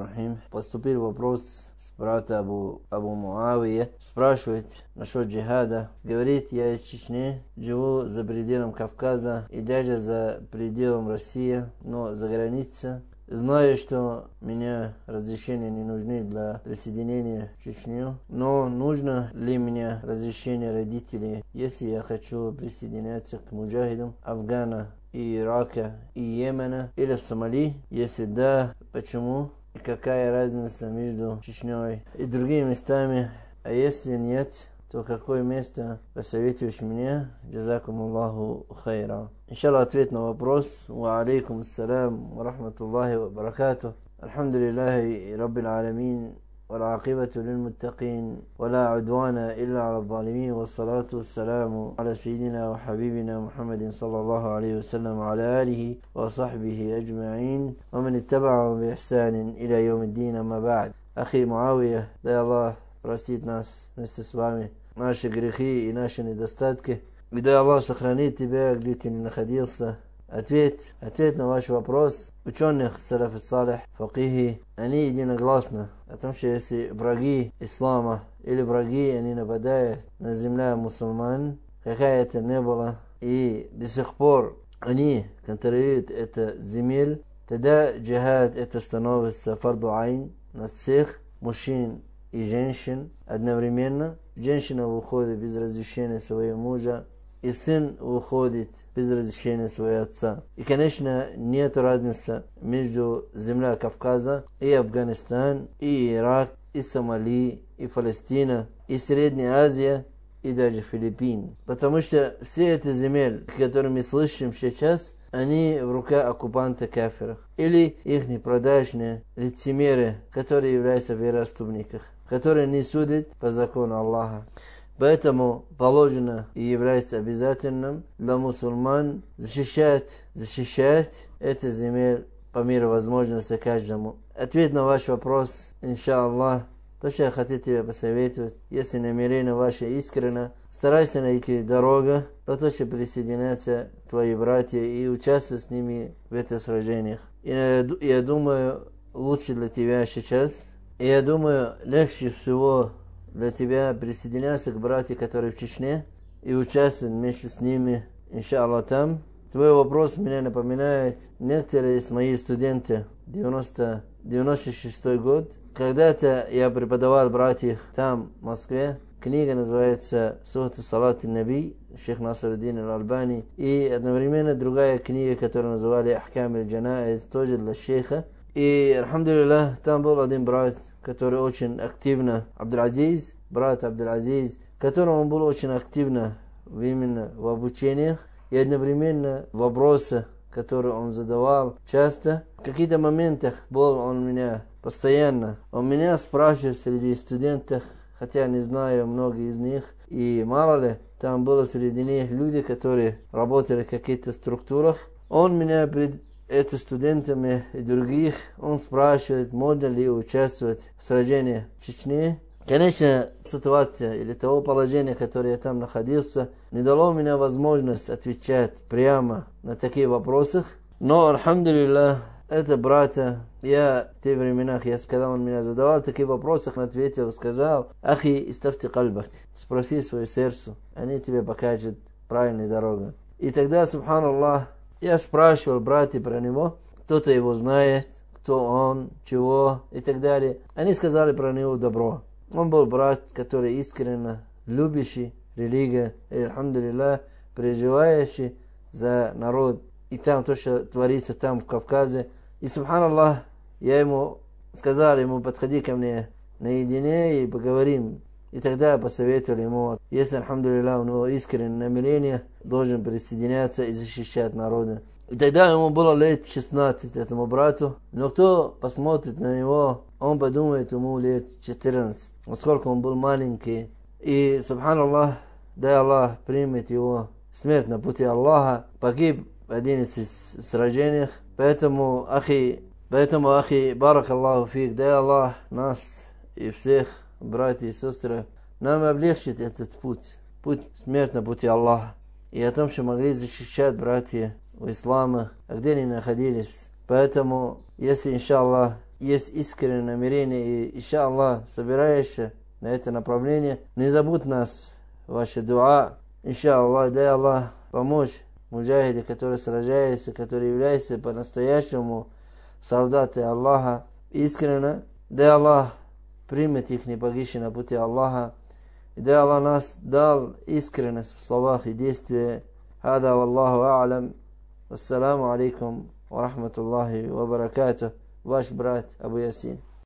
Рахим. Поступил вопрос с брата Абу, Абу Муавия. Спрашивает насчет джихада. Говорит, я из Чечни, живу за пределом Кавказа и даже за пределом России, но за границей. Знаю, что меня разрешения не нужны для присоединения в Чечню, но нужно ли мне разрешение родителей, если я хочу присоединяться к муджахидам Афгана и Ирака, и Йемена, или в Сомали? Если да, почему? И какая разница между Чечней и другими местами? А если нет, то какое место посоветуешь мне? Джазакум Аллаху хайра. Иншаллах, ответ на вопрос. Ва алейкум ассалам ва рахматуллахи ва баракатух. الحمد لله رب العالمين والعاقبة للمتقين ولا عدوان إلا على الظالمين والصلاة والسلام على سيدنا وحبيبنا محمد صلى الله عليه وسلم وعلى آله وصحبه أجمعين ومن اتبعهم بإحسان إلى يوم الدين أما بعد. أخي معاوية دا الله رستيت ناس نستسبامي ناشي قريخي ناشي ندستاتك. دا الله سخرانيتي بيك ديتي من خديصة тебя, где ты не находился. Ответ, ответ на ваш вопрос ученых салаф и салих, факихи, они единогласно о том, что если враги ислама или враги, они нападают на земля мусульман, какая это не была, и до сих пор они контролируют это земель, тогда джихад это становится фарду айн на всех мужчин и женщин одновременно. Женщина выходит без разрешения своего мужа, и сын выходит без разрешения своего отца. И, конечно, нет разницы между землей Кавказа и Афганистан, и Ирак, и Сомали, и Палестина, и Средняя Азия, и даже Филиппин. Потому что все эти земли, которые мы слышим сейчас, они в руках оккупанта кафиров. Или их непродажные лицемеры, которые являются вероотступниками, которые не судят по закону Аллаха. Поэтому положено и является обязательным для мусульман защищать, защищать эти земли по мере возможности каждому. Ответ на ваш вопрос, иншаллах, то, что я хочу тебе посоветовать, если намерение ваше искренно, старайся найти дорогу, для того, чтобы присоединяться твои братья и участвовать с ними в этих сражениях. И я, я думаю, лучше для тебя сейчас. И я думаю, легче всего для тебя присоединяться к братьям, которые в Чечне, и участвовать вместе с ними, иншаллах, там. Твой вопрос меня напоминает некоторые из моих студентов 90, 96 год. Когда-то я преподавал братьев там, в Москве. Книга называется «Сухта Салат Наби», Шейх Насаруддин Аль-Албани. И одновременно другая книга, которую называли «Ахкам Аль-Джанаиз», тоже для шейха. И, алхамдулилlah, там был один брат, который очень активно, Абдул-Азиз, брат Абдул-Азиз, которому был очень активно именно в обучениях и одновременно вопросы, которые он задавал часто. В каких-то моментах был он меня постоянно. Он меня спрашивает среди студентов, хотя не знаю многие из них, и мало ли, там было среди них люди, которые работали в каких-то структурах. Он меня пред это студентами и других, он спрашивает, можно ли участвовать в сражении в Чечне. Конечно, ситуация или того положения, которое я там находился, не дало мне возможность отвечать прямо на такие вопросы. Но, альхамдулилlah, это брата, я в те времена, я, когда он меня задавал такие вопросы, он ответил, сказал, Ахи, иставти кальбак, спроси свое сердце, они тебе покажут правильную дорогу. И тогда, субханаллах, я спрашивал братьев про него, кто-то его знает, кто он, чего и так далее. Они сказали про него добро. Он был брат, который искренне любящий религию, и, алхамдулилlah, переживающий за народ. И там то, что творится там в Кавказе. И, субханаллах, я ему сказал, ему подходи ко мне наедине и поговорим. И тогда я посоветовал ему, если, алхамдулилlah, у него искреннее намерение, должен присоединяться и защищать народа. И тогда ему было лет 16, этому брату. Но кто посмотрит на него, он подумает, ему лет 14, поскольку он был маленький. И, субханаллах, дай Аллах примет его смерть на пути Аллаха, погиб в один из сражениях. Поэтому, ахи, поэтому, ахи, барак Аллаху фиг, дай Аллах нас и всех братья и сестры, нам облегчит этот путь, путь смерть на пути Аллаха. И о том, что могли защищать братья в исламе, а где они находились, Поэтому, если, иншаллах, есть искреннее намерение и, иншаллах, собираешься на это направление, не забудь нас, ваши дуа. Иншаллах, дай Аллах помочь муджахиде, который сражается, который является по-настоящему солдаты Аллаха искренне. Дай Аллах primiti ih ni bagišina puti Allaha i da je Allah nas dal iskrene iskrenost slovah i djestve hada wallahu a'lam wassalamu alaikum wa rahmatullahi wa barakatuh vaš brat Abu Yasin